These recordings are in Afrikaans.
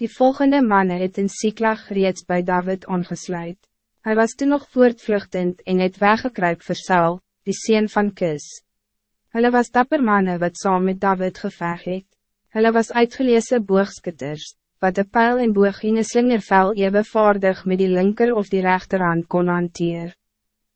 Die volgende mannen het in Siklag reeds bij David aangesluit. Hij was toen nog voortvluchtend en het weggekruip vir Saul, die sien van Kis. Hulle was dapper mannen wat saam met David geveg het. Hulle was uitgeleese boogskutters, wat de pijl en boog in een slingervel ewe vaardig met die linker of die rechterhand kon hanteer.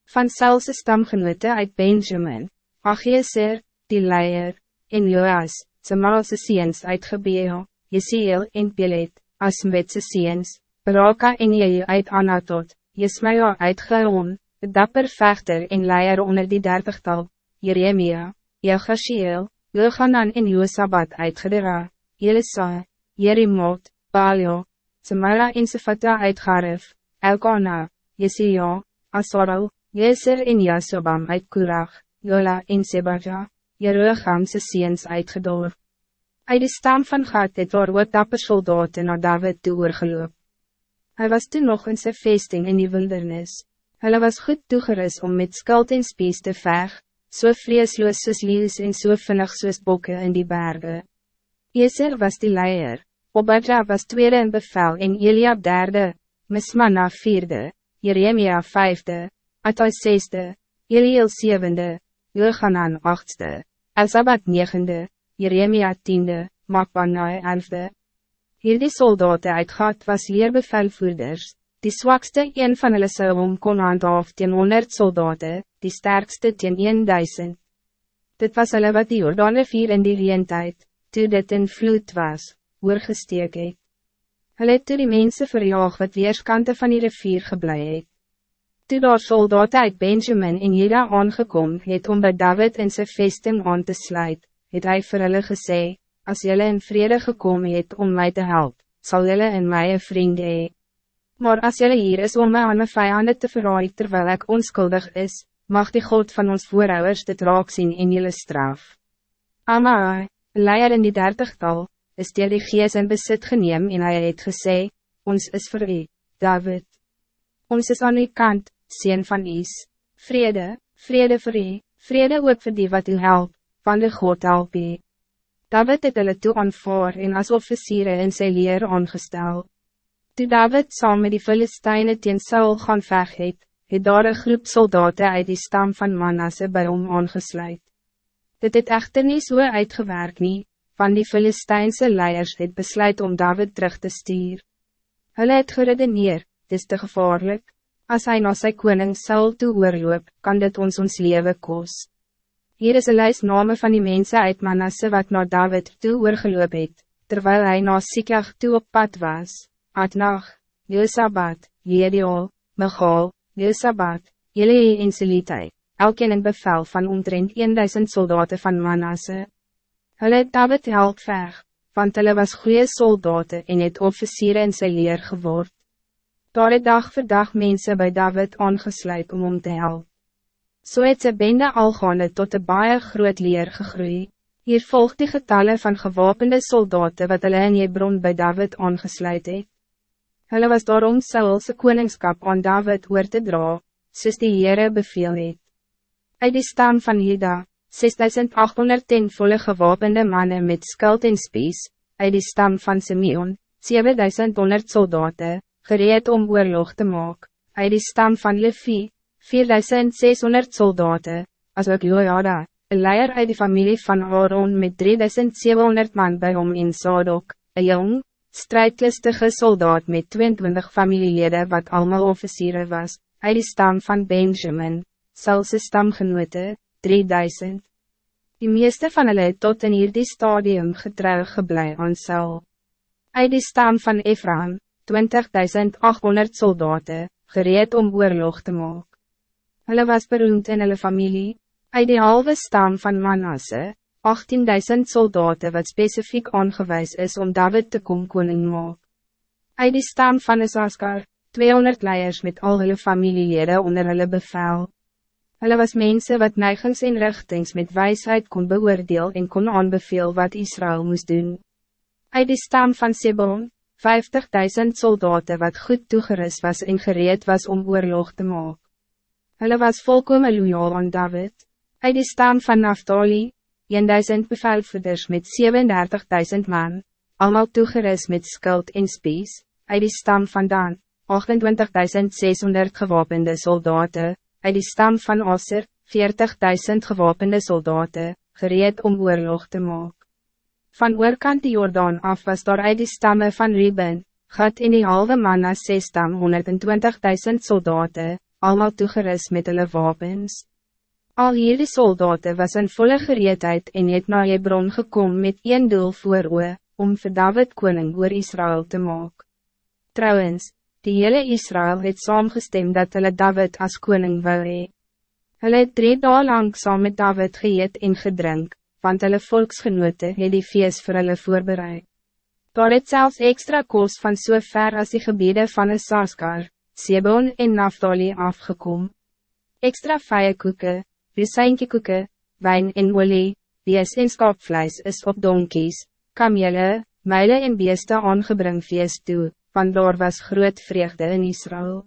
Van Saulse stamgenote uit Benjamin, Achieser, die leier, en Joas, sy malse seens uit Gebeo, Jesiel en Pelet, Asmetse seens, Baraka en Jehu uit Anatot, Jesmaja uit Geon, dapper vechter en leier onder die dertigtal, Jeremia, Jegashiel, Johanan en Josabat uit Gedera, Elisa, Jerimot, Balio, Samara en Sefata uit Garif, Elkana, Jesia, Asarel, Jeser en Jasobam uit Kurag, Jola en Sebaja, Jeroegamse seens uit Gedor. Uit de stam van Gad het waar ook dapper soldaten naar David toe oorgeloop. Hij was toen nog in zijn vesting in die wildernis. Hij was goed toegerust om met skuld en spies te veg, so vreesloos soos leeuws en so vinnig soos bokke in die bergen. Eser was die leier, Obadja was tweede in bevel en Eliab derde, Mismana vierde, Jeremia vijfde, Atai zesde, Eliel zevende, Jochanan achtste, Elzabat negende, Jeremia tiende, Makbanai elfde. Hierdie soldaten uit Gat was leerbevelvoerders, die zwakste een van hulle sou om kon handhaaf teen 100 soldaten, die sterkste teen 1000. Dit was hulle wat die Jordane vier in die reentijd, toe dit in vloed was, oorgesteek het. Hulle het toe die mense verjaag wat weerskante van die rivier geblei het. Toe daar soldaten uit Benjamin en Jeda aangekom het om bij David in zijn vesting aan te sluit, het hy vir hulle gesê, als jullie in vrede gekomen het om mij te helpen, zal jullie in mij een vriend hee. Maar als jullie hier is om mij aan mijn vijanden te verraaien terwijl ik onschuldig is, mag die God van ons voorouders dit raak zien in jullie straf. Amai, leier in die dertigtal, is die die gees in besit geneem en hy het gesê, ons is voor u, David. Ons is aan uw kant, sien van Is. Vrede, vrede voor u, vrede ook voor die wat u helpt, van de God u. David het hulle toe aanvaar en as officiere in sy leer aangestel. Toe David saam met die Filisteine teen Saul gaan veg het, het daar een groep soldaten uit die stam van Manasse bij hom aangesluit. Dit het echter niet so uitgewerkt nie, van die Filisteinse leiers het besluit om David terug te stuur. Hulle het geredeneer, het is te gevaarlijk. Als hij na sy koning Saul toe oorloop, kan dit ons ons leven kost. Hier is een lijst name van die mensen uit Manasse wat naar David toe oorgeloop het, terwijl hij na Siklag toe op pad was. Adnach, Josabat, Jediol, Michal, Josabat, Jelee en Selitai, elkeen in bevel van omtrent 1000 soldaten van Manasse. Hulle het David help veg, want hulle was goede soldaten en het officieren in sy leer geword. Daar het dag voor dag mensen bij David aangesluit om om te helpen. So het sy bende algaande tot een baie groot leer gegroei. Hier volgt die getallen van gewapende soldaten wat hulle in Hebron bij David aangesluit het. Hulle was daarom Saulse koningskap aan David oor te dra, soos die Heere beveel het. Uit die stam van Juda, 6810 volle gewapende mannen met skuld en spies, uit die stam van Simeon, 7100 soldaten, gereed om oorlog te maken, uit die stam van Levi, 4600 soldaten, als ook Jojada, een leier uit de familie van Aaron met 3700 man bij hom in Sadok, een jong, strijdlustige soldaat met 22 familieleden wat allemaal officieren was, uit de stam van Benjamin, Saulse stamgenote, 3000. Die meeste van hulle het tot in hierdie stadium getrouw geblei aan Saul. Uit die stam van Ephraim, 20.800 soldaten, gereed om oorlog te maken. Hulle was beroemd in hulle familie, uit die halve stam van Manasse, 18.000 soldaten wat specifiek aangewijs is om David te kom koning maak. Uit die stam van Isaskar, 200 leiers met al hulle familielede onder hulle bevel. Hulle was mensen wat neigings en richtings met wijsheid kon beoordeel en kon aanbeveel wat Israël moest doen. Uit die stam van Sebon, 50.000 soldaten wat goed toegerust was en gereed was om oorlog te maken. Hulle was volkomen loyaal aan David. Uit die stam van Naftali, 1000 bevelvoerders met 37.000 man, allemaal toegeris met skuld en spies, uit die stam van Dan, 28.600 gewapende soldaten, uit die stam van Osser, 40.000 gewapende soldaten, gereed om oorlog te maken. Van oorkant die Jordaan af was daar uit die stammen van Reuben, Gad in die halve man as ses stam 120.000 soldaten, allemaal toegeris met hulle wapens. Al hierdie soldaten was in volle gereedheid en het na Hebron gekom met een doel voor oe, om vir David koning oor Israël te maken. Trouwens, die hele Israël het saamgestem dat hulle David als koning wil hee. Hulle het drie dagen lang saam met David geëet en gedrink, want hulle volksgenote het die feest vir hulle voorbereid. Daar het zelfs extra koos van so ver as die gebiede van een Saskar, Sebon en Naftali afgekom. Extra feiekoeke, risijntjekoeke, wijn en olie, bees en skaapvleis is op donkies, kamele, meile en beeste aangebring feest toe, want daar was groot vreugde in Israël.